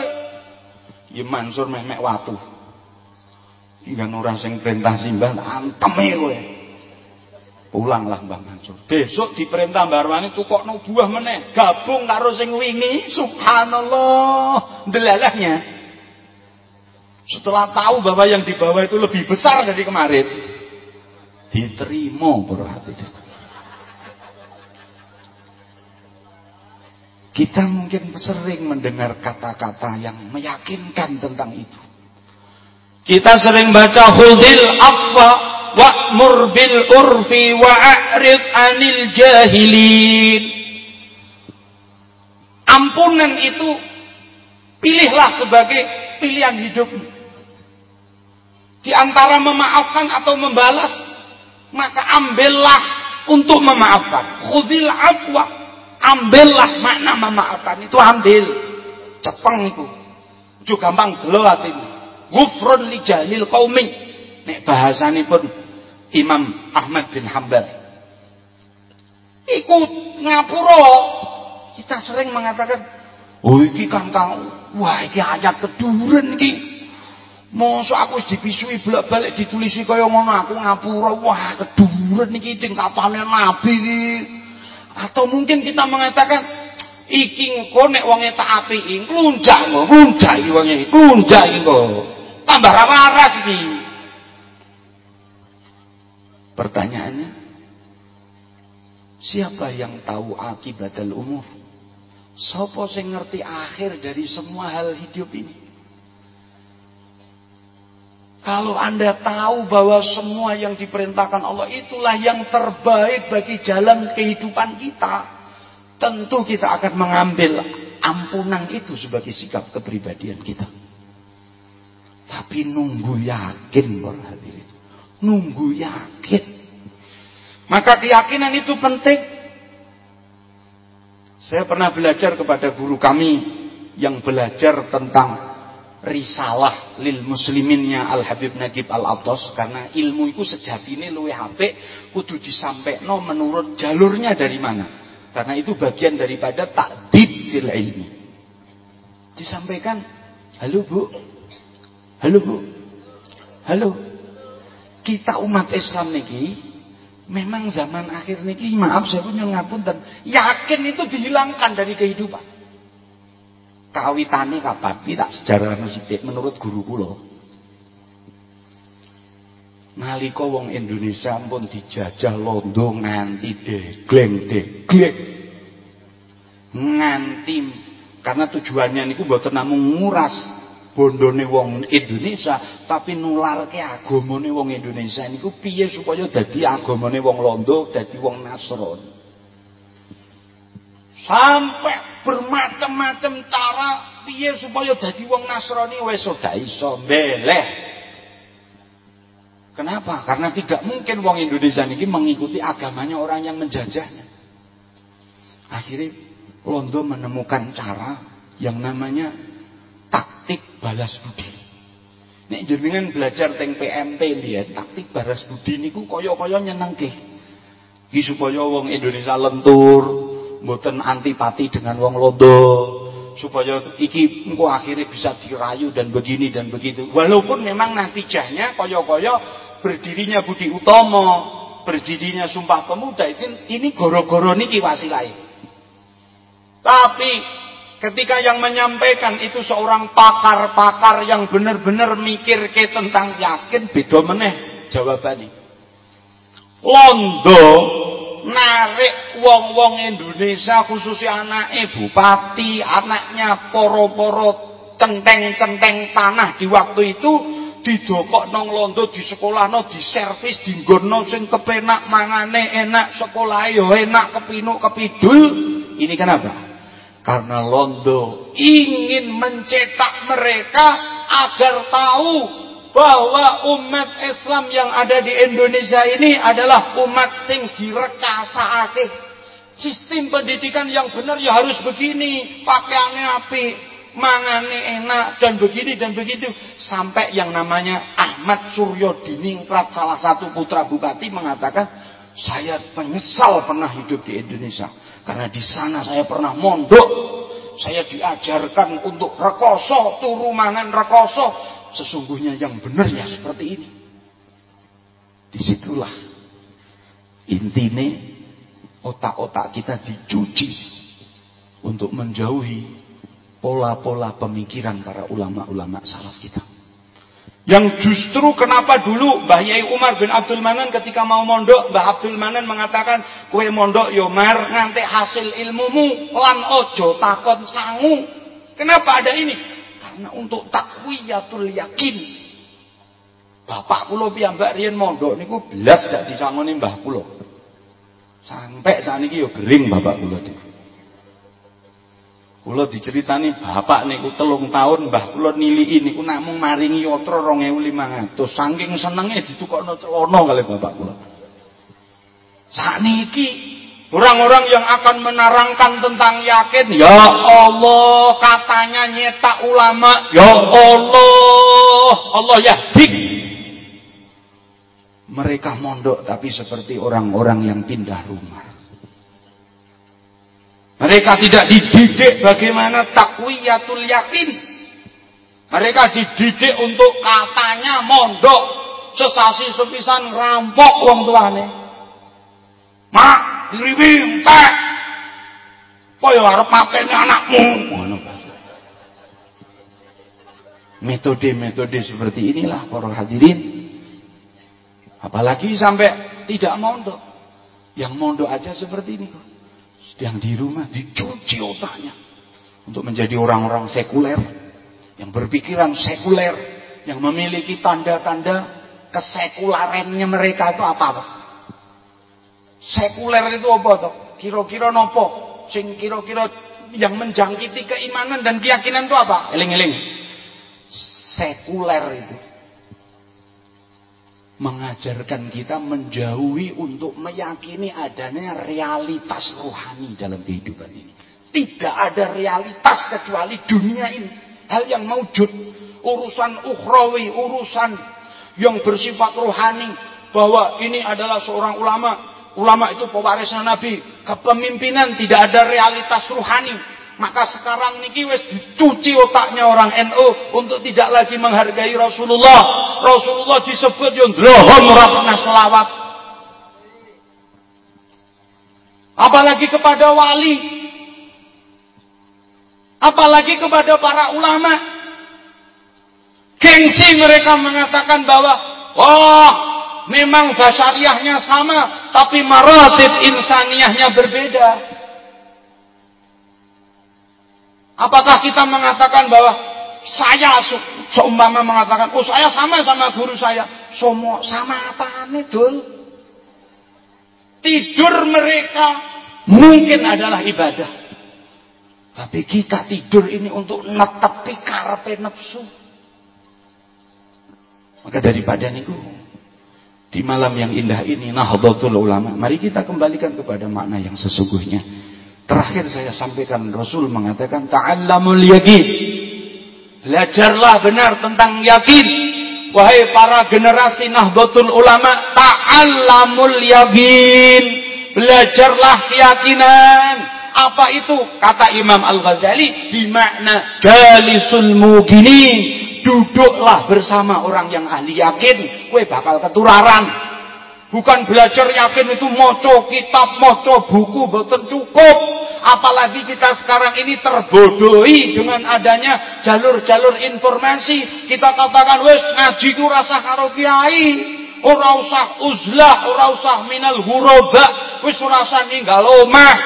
Ya Mansur mek watu. Kan ora sing perintah simbah anteme kowe. Ulanglah Mbah Mansur. Besok diperintah Mbah Arwani tukokno buah meneh, gabung karo sing wingi. Subhanallah. Delalahnya. Setelah tahu bahwa yang dibawa itu lebih besar dari kemarin, diterima berarti. Kita mungkin sering mendengar kata-kata yang meyakinkan tentang itu. Kita sering baca khudil afwa wa'mur bil urfi wa'rid anil jahilin. Ampunan itu pilihlah sebagai pilihan hidupmu. Di antara memaafkan atau membalas, maka ambillah untuk memaafkan. Khudil afwa ambillah makna memaafkan itu ambil cepeng itu juga gampang gelo atimu ghufrun li jalil qaumi nek pun Imam Ahmad bin Hambal ikut ngapura. Kita sering mengatakan oh iki kan kau wah iki ayat keduren iki. Mosok aku wis dipisui bolak-balik ditulisi kaya ngono aku ngapura. Wah keduren iki tingkatane nabi iki. Atau mungkin kita mengatakan iki engko nek wonge tak apiki, engko, nglunjak iki wonge, nglunjak engko. Tambah ra waras iki. Pertanyaannya, siapa yang tahu akibat umur? Sopo sing ngerti akhir dari semua hal hidup ini? Kalau Anda tahu bahwa semua yang diperintahkan Allah itulah yang terbaik bagi jalan kehidupan kita, tentu kita akan mengambil ampunan itu sebagai sikap kepribadian kita. Tapi nunggu yakin hadirin. Nunggu yakin. Maka keyakinan itu penting. Saya pernah belajar kepada guru kami yang belajar tentang risalah lil musliminnya Al Habib Nagib Al Abdos karena ilmu itu sejatine luwe HP kudu disampaikan menurut jalurnya dari mana. Karena itu bagian daripada takdib fil ilmi. Disampaikan halo Bu. Halo Bu. Halo kita umat Islam niki memang zaman akhir niki maaf saya punya ngapun dan yakin itu dihilangkan dari kehidupan kawitane kapan? Iki tak sejarah sithik menurut guru kula. Nalika wong Indonesia pun dijajah londo nganti degleng-degleng. Nganti karena tujuannya niku mboten namung nguras bondone wong Indonesia, tapi nularke agamane wong Indonesia niku piye supaya dadi agamane wong londo, dadi wong Nasrani. Sampai bermacam-macam cara piye supaya dadi wong Nasrani wis ora iso mbeleh. Kenapa? Karena tidak mungkin wong Indonesia ini mengikuti agamanya orang yang menjajahnya. Akhirnya Londo menemukan cara yang namanya taktik balas budi. Nek jenengan belajar teng PMP dia, taktik balas budi niku kaya-kaya nyenengke. Ki supaya wong Indonesia lentur, mboten antipati dengan wong londo supaya iki engko akhirnya bisa dirayu dan begini dan begitu walaupun memang natijahnya kaya-kaya berdirinya Budi Utomo berdirinya Sumpah Pemuda itu ini goro-goro niki wasilai tapi ketika yang menyampaikan itu seorang pakar-pakar yang benar-benar mikir ke tentang yakin beda meneh jawabannya londo narik wong-wong Indonesia khususnya anaknya bupati, anaknya poro-poro centeng-centeng tanah di waktu itu didokok nong londo di sekolah no di servis di gono sing kepenak mangane enak sekolah yo enak kepinuk kepidul. Ini kenapa karena londo ingin mencetak mereka agar tahu bahwa umat Islam yang ada di Indonesia ini adalah umat sing direkasake. Sistem pendidikan yang benar ya harus begini, pakaiannya api, mangane enak dan begini dan begitu sampai yang namanya Ahmad Suryo Diningrat salah satu putra bupati mengatakan saya menyesal pernah hidup di Indonesia karena di sana saya pernah mondok saya diajarkan untuk rekoso turu mangan rekoso sesungguhnya yang benar ya seperti ini. Di situlah Intine otak-otak kita dicuci untuk menjauhi pola-pola pemikiran para ulama-ulama salaf kita. Yang justru kenapa dulu Mbah Yai Umar bin Abdul Manan ketika mau mondok, Mbah Abdul Manan mengatakan, kue mondok yomar nganti hasil ilmumu lan ojo takon sangu. Kenapa ada ini? Karena untuk takwiyatul yakin. Bapak kula piyambak riyen mondok niku belas dak disangoni mbah kula. Sampai saat ini yo gering bapak kula niku. Kula diceritani bapak niku telung tahun mbah kula niliki niku namung maringi yatra 2500. Saking senenge ditukokno celana kali bapak kula. Sakniki orang-orang yang akan menerangkan tentang yakin, ya Allah, katanya nyetak ulama, ya Allah, Allah ya dik. Mereka mondok tapi seperti orang-orang yang pindah rumah. Mereka tidak dididik bagaimana takwiyatul yakin. Mereka dididik untuk katanya mondok sesasi sepisan rampok wong tuane. Mak, diriwing teh. Koyo arep mateni anakmu. Metode-metode seperti inilah para hadirin. Apalagi sampai tidak mondok. Yang mondok aja seperti ini kok yang di rumah dicuci otaknya. Untuk menjadi orang-orang sekuler. Yang berpikiran sekuler. Yang memiliki tanda-tanda kesekularannya mereka itu apa apa sekuler itu apa tuh kira-kira nopo? Sing kira-kira yang menjangkiti keimanan dan keyakinan itu apa? Eling-eling. Sekuler itu mengajarkan kita menjauhi untuk meyakini adanya realitas rohani dalam kehidupan ini. Tidak ada realitas kecuali dunia ini. Hal yang maujud, urusan ukhrawi, urusan yang bersifat rohani, bahwa ini adalah seorang ulama, ulama itu pewarisnya Nabi, kepemimpinan tidak ada realitas rohani, maka sekarang niki wis dicuci otaknya orang NU untuk tidak lagi menghargai Rasulullah. Rasulullah disebut yang ndlohon ora pernah selawat. Apalagi kepada wali. Apalagi kepada para ulama. Gengsi mereka mengatakan bahwa oh memang basariahnya sama tapi maratib insaniahnya berbeda. Apakah kita mengatakan bahwa saya seumpama mengatakan, oh saya sama sama guru saya, semua sama apa dul? Tidur mereka mungkin adalah ibadah. Tapi kita tidur ini untuk netepi karpe nafsu. Maka daripada niku di malam yang indah ini Nahdlatul Ulama, mari kita kembalikan kepada makna yang sesungguhnya. Terakhir saya sampaikan Rasul mengatakan ta'allamul yakin. Belajarlah benar tentang yakin. Wahai para generasi Nahdlatul Ulama, ta'allamul yakin. Belajarlah keyakinan. Apa itu? Kata Imam Al-Ghazali, bimakna jalisul muginin. Duduklah bersama orang yang ahli yakin, kue bakal ketularan. Bukan belajar yakin itu moco kitab, moco buku, betul cukup. Apalagi kita sekarang ini terbodohi dengan adanya jalur-jalur informasi. Kita katakan, wes ngaji ku rasa karo kiai. Ora usah uzlah, ora usah minal huroba. Wes ora usah ninggal omah.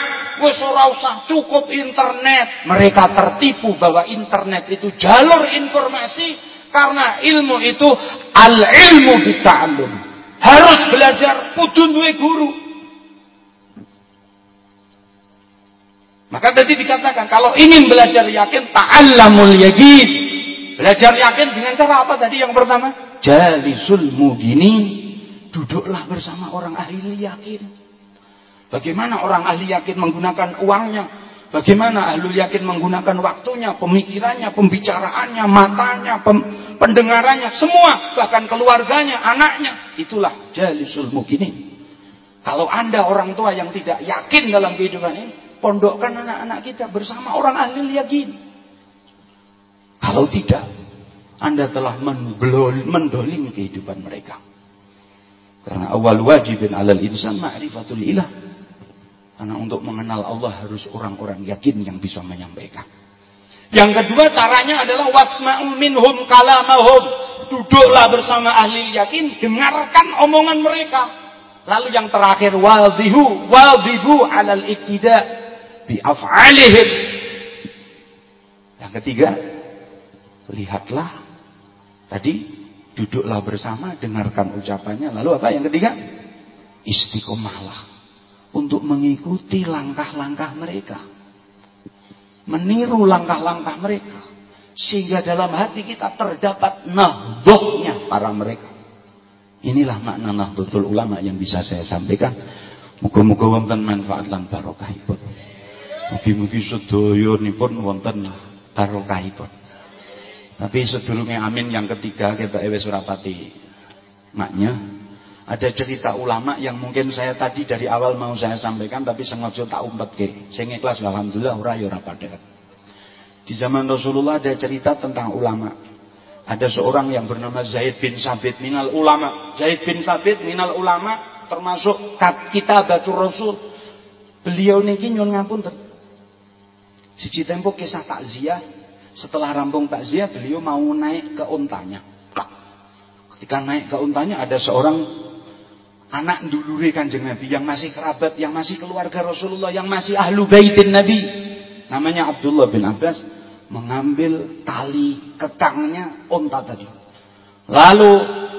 Wes ora usah cukup internet. Mereka tertipu bahwa internet itu jalur informasi. Karena ilmu itu al-ilmu bita'allum. Harus belajar putun duwe guru. Maka tadi dikatakan kalau ingin belajar yakin ta'allamul yakin. Belajar yakin dengan cara apa tadi yang pertama? Jalisul mugini. Duduklah bersama orang ahli yakin. Bagaimana orang ahli yakin menggunakan uangnya? Bagaimana ahli yakin menggunakan waktunya, pemikirannya, pembicaraannya, matanya, pem pendengarannya, semua, bahkan keluarganya, anaknya. Itulah jalisul mukinin. Kalau anda orang tua yang tidak yakin dalam kehidupan ini, pondokkan anak-anak kita bersama orang ahli yakin. Kalau tidak, anda telah mendolimi kehidupan mereka. Karena awal wajibin alal insan ma'rifatul ilah. Karena untuk mengenal Allah harus orang-orang yakin yang bisa menyampaikan. Yang kedua caranya adalah wasma'u minhum kalamahum. Duduklah bersama ahli yakin, dengarkan omongan mereka. Lalu yang terakhir wadhihu wadhibu alal iktida bi af'alihim. Yang ketiga, lihatlah tadi duduklah bersama, dengarkan ucapannya. Lalu apa yang ketiga? Istiqomahlah untuk mengikuti langkah-langkah mereka meniru langkah-langkah mereka sehingga dalam hati kita terdapat nahdohnya para mereka. Inilah makna nahdlatul ulama yang bisa saya sampaikan. Muga-muga wonten manfaat lan barokahipun. Mugi-mugi nipun wonten barokahipun. Tapi sedurunge amin yang ketiga kita ewe surapati maknya ada cerita ulama yang mungkin saya tadi dari awal mau saya sampaikan tapi sengaja tak umpet ke. Saya ikhlas alhamdulillah ora ya ora Di zaman Rasulullah ada cerita tentang ulama. Ada seorang yang bernama Zaid bin Sabit minal ulama. Zaid bin Sabit minal ulama termasuk kita batu Rasul. Beliau niki nyun ngapunten. Siji tempo kisah takziah, setelah rampung takziah beliau mau naik ke untanya. Ketika naik ke untanya ada seorang anak dulure Kanjeng Nabi yang masih kerabat, yang masih keluarga Rasulullah, yang masih ahlu baitin Nabi. Namanya Abdullah bin Abbas mengambil tali kekangnya onta tadi. Lalu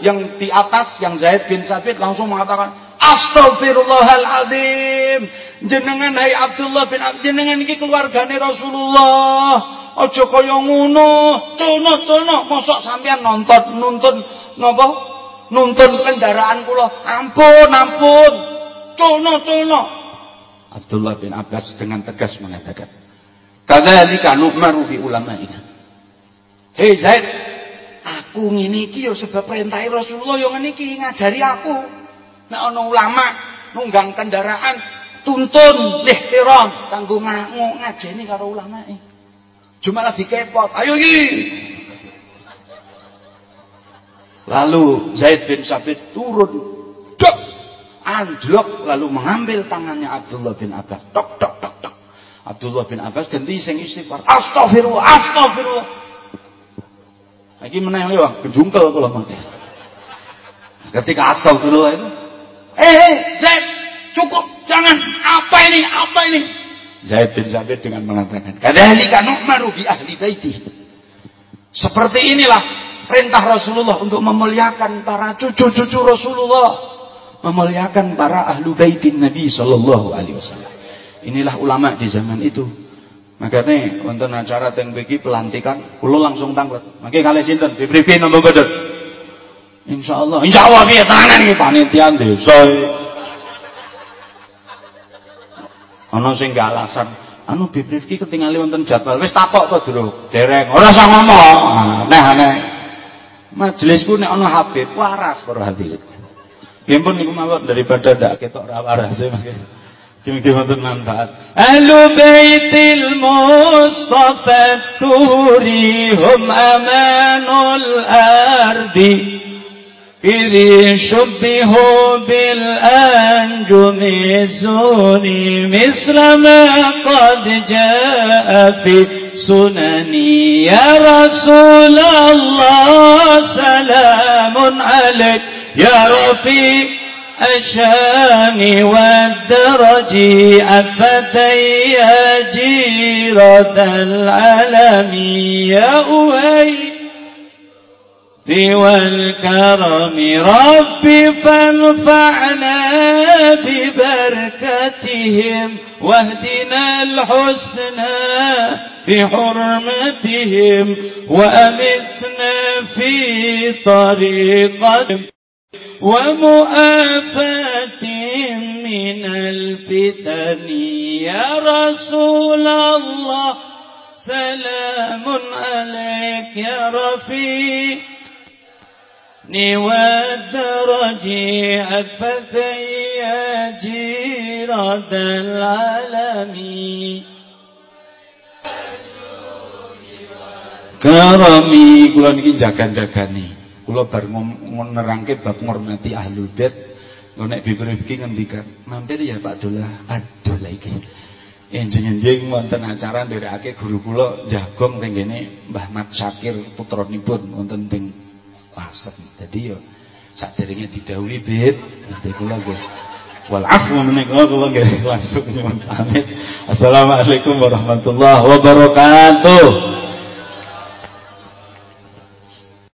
yang di atas yang Zaid bin Sabit langsung mengatakan, Astagfirullahaladzim. Jenengan hai Abdullah bin Abbas, jenengan ini keluargane Rasulullah. Ojo kaya ngono, cono cono mosok sampean nonton nuntun napa nuntun kendaraan kula. Ampun, ampun. Cono, cono. Abdullah bin Abbas dengan tegas mengatakan, "Kadzalika nu'maru bi ulama'ina." Hei Zaid, aku ngene iki ya sebab perintah Rasulullah yang ngene iki ngajari aku. Nek ana ulama nunggang kendaraan tuntun lihtiram kanggo ngajeni karo ulama Cuma lagi kepot. Ayo iki. Lalu Zaid bin Sabit turun. Dok. Andlok lalu mengambil tangannya Abdullah bin Abbas. Tok tok tok tok. Abdullah bin Abbas ganti sing istighfar. Astagfirullah, astagfirullah. Lagi menang lewat kejungkel kalau mati. Ketika astagfirullah itu, eh hey, Zaid, cukup, jangan. Apa ini? Apa ini? Zaid bin Sabit dengan mengatakan, "Kadzalika nu'maru bi ahli baiti." Seperti inilah perintah Rasulullah untuk memuliakan para cucu-cucu Rasulullah, memuliakan para ahlu baitin Nabi sallallahu alaihi wasallam. Inilah ulama di zaman itu. Makanya untuk acara teng begi pelantikan, kulo langsung tanglet. Makanya kali sinten, pipi nomor bedet. Insyaallah, insyaallah piye tenanan iki panitia desa. Ana sing gak alasan, anu Bib Rifki ketinggalan wonten jadwal. Wis takok to durung? Dereng. Ora usah ngomong. Nah, aneh. Majelisku nek ana Habib waras para Habib. Nggih pun niku mawon daripada ndak ketok ra waras e mangke. Demikian wonten manfaat. Ahlu baitil Mustafa turihum amanul ardi إذ شبهوا بالأنجم الزوني مثل ما قد جاء في سنني يا رسول الله سلام عليك. يا رفيع الشأن والدرج أفتي جيرة العالم يا أوي. والكرم. ربي فانفعنا ببركتهم واهدنا الحسنى بحرمتهم وأمتنا في طريقهم ومؤافاة من الفتن. يا رسول الله سلام عليك يا رفيق. والدرج أكفتي يا جيرة العالمين Karami kula niki jagan-jagani. Kula bar nerangke bab ngurmati ahlul bait Lho nek Bibir iki ngendikan, "Mampir ya Pak Dolah." Aduh lah iki. Enjing-enjing wonten acara nderekake guru kula jagong teng kene Mbah Mat Syakir putranipun wonten teng Lasem. Dadi yo saderenge didhawuhi Bib, dadi kula nggih wal afu menika kula nggih langsung nyuwun pamit. Assalamualaikum warahmatullahi wabarakatuh.